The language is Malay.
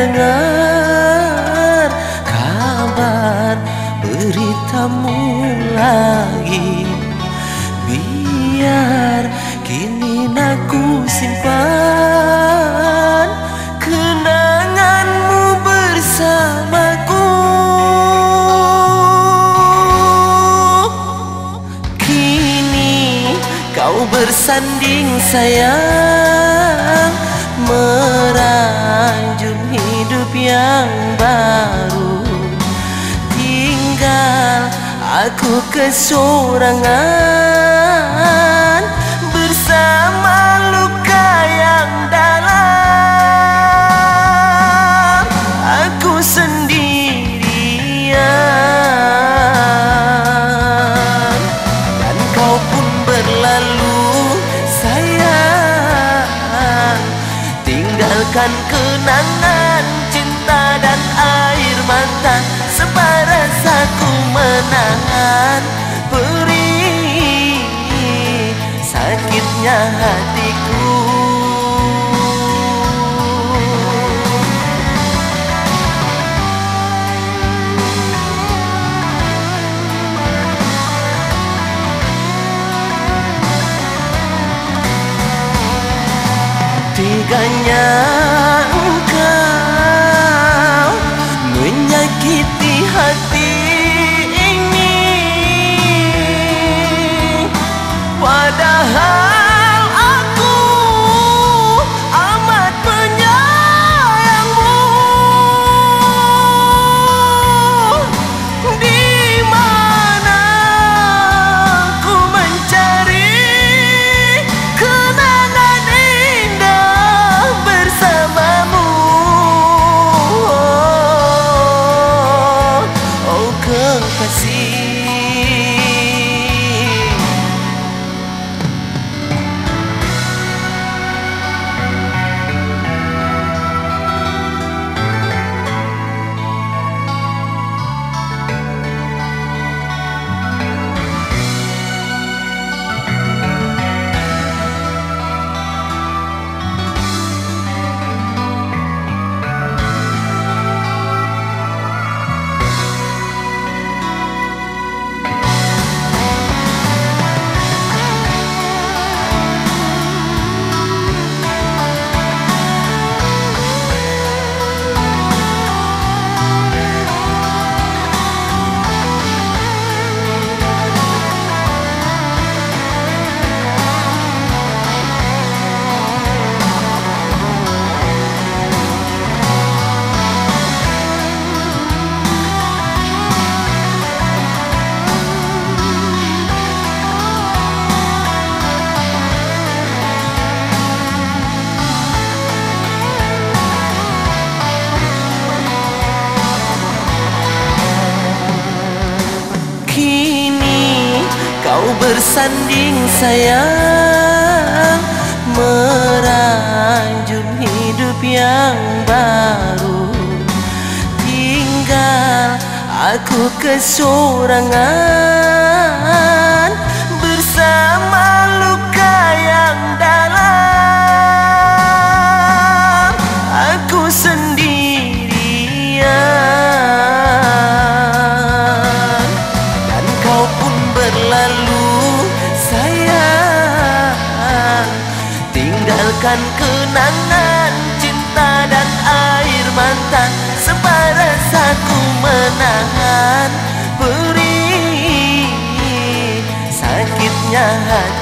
mau mendengar kabar beritamu lagi. Biar kini aku simpan kenanganmu bersamaku. Kini kau bersanding sayang yang baru. Tinggal aku kesorangan Bersama luka yang dalam. Aku sendirian. Dan kau pun berlalu sayang. Tinggalkan kenangan menahan perih Sakitnya hatiku. Teganya bersanding sayang. Meranjum hidup yang baru. Tinggal aku kesorangan. Bersama luka yang dalam. Aku sendirian. Dan kau pun berlalu Bukan kenangan cinta dan air mata Sebaras aku menahan Beri sakitnya hati